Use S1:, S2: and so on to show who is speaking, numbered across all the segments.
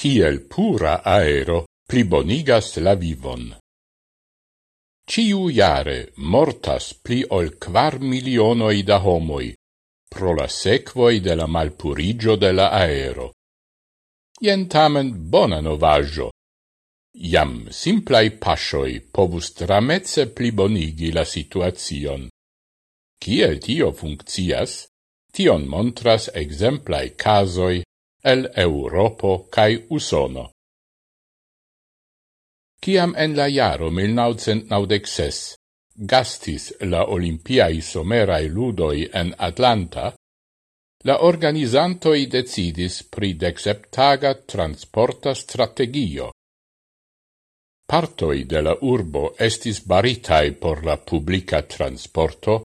S1: kiel pura aero plibonigas la vivon. Ciu jare mortas pli ol quar milionoi da homoi pro la sequoi de la malpurigio de la aero. Ien tamen bona novaggio. Iam simplai pasioi povus tramezze plibonigi la situazion. Ciel tio funccias, tion montras exemplai casoi el Europo cae Usono. Ciam en la jaro 1996 gastis la Olimpiae somerae ludoi en Atlanta, la organizantoi decidis pri dexeptaga transporta strategio. Partoi de la urbo estis baritai por la publica transporto,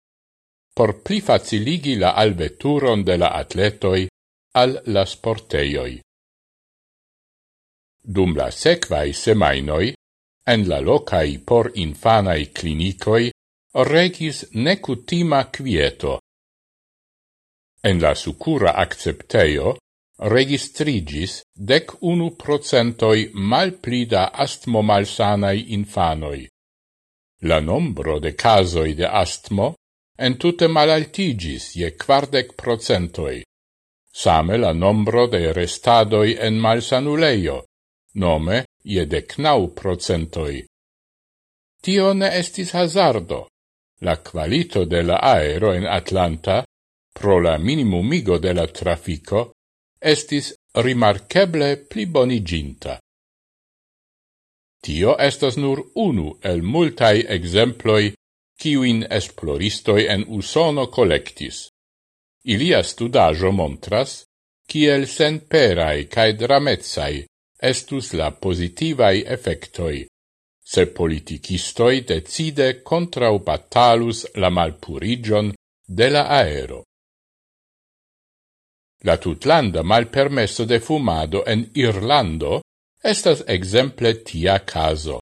S1: por pli faciligi la alveturon de la atletoi al la sporteioi. Dum la sequai semainoi, en la locai por infanai clinicoi, regis necutima quieto. En la sucura accepteio, registrigis dec unu procentoi malplida astmo malsanai infanoi. La nombro de casoi de astmo en tutte malaltigis je quardec procentoi. Same la nombro de restadoi en malsanuleio, nome je decnau procentoi. Tio ne estis hazardo. La qualito de la aero en Atlanta, pro la minimumigo de la trafico, estis rimarkeble pli boniginta. Tio estas nur unu el multai exemploi kiuin esploristoi en Usono collectis. Ilia studajo montras, kiel senperai cae dramezai estus la positivai effectoi, se politicistoi decide contraubatalus la malpurigion de la aero. La tutlanda malpermesso de fumado en Irlando estas exemple tia caso.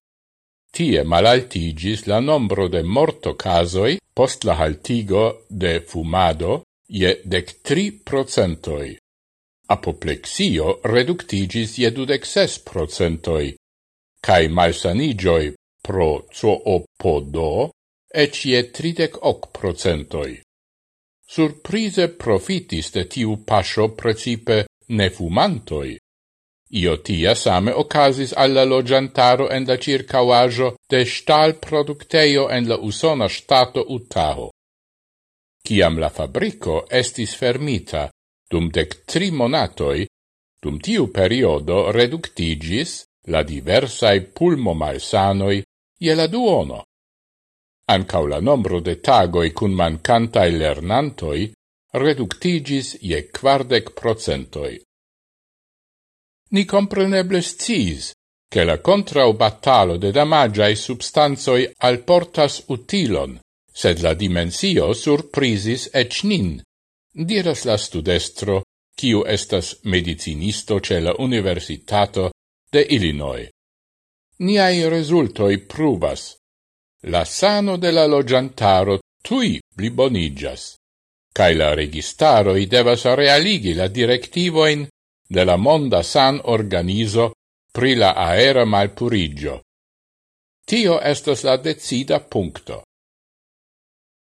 S1: Tie malaltigis la nombro de morto casoi post la haltigo de fumado je dec tri procentoi. Apoplexio reductigis je dudec ses procentoi, cae malsanigioi pro zoopodo ec je tridec hoc procentoi. Surprize profitis de tiu pasio precipe nefumantoi. Io tia same ocasis alla logiantaro en la circauajo de stal producteio en la usona stato Utaho. Ciam la fabrico estis fermita dum dec tri monatoi, dum tiu periodo reductigis la diversae pulmo malsanoi je la duono. Ancau la nombro de tagoi cun mancantai lernantoi reductigis je quardec procentoi. Ni compreneble sciis che la contrau battalo de damagiae substanzoi alportas utilon, sed la dimensio surprisis ec nin, diras la studestro, kiu estas medicinisto ce la Universitato de Illinois. Niai resultoi pruvas. La sano de la logiantaro tui blibonigas, cae la registaroi devas realigi la directivoin de la Monda San Organizo pri la aera malpurigio. Tio estas la decida puncto.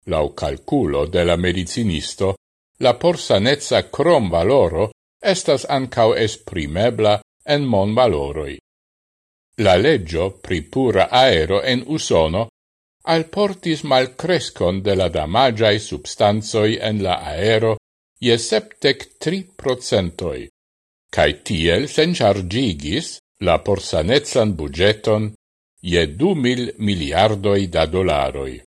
S1: Lau calculo de la medicinisto, la porsanezza crom valoro estas ancau esprimebla en mon valoroi. La leggio pri pura aero en usono alportis malcrescon de la damagiai substanzoi en la aero je septec tri procentoi, cae tiel senchargigis la porsanezzan budgeton je du mil miliardoi da dolaroi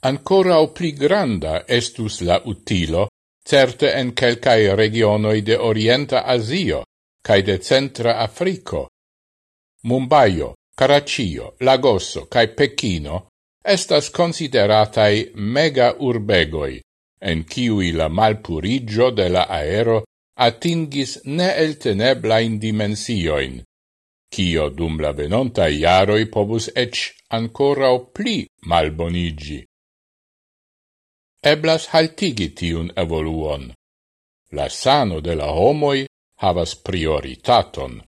S1: ancora o pli granda estus la utilo, certe en quelcae regionoi de Orienta Asio, cae de Centra Africo. Mumbaio, Caraccio, Lagosso, cae Pechino estas consideratai mega urbegoi, en ciui la malpurigio de la aero atingis neelteneblain dimensioin, cio dum la venonta iaroi pobus ec ancora o pli malbonigi eblas haltigi tiun evoluon. La sano de la homoi havas prioritaton.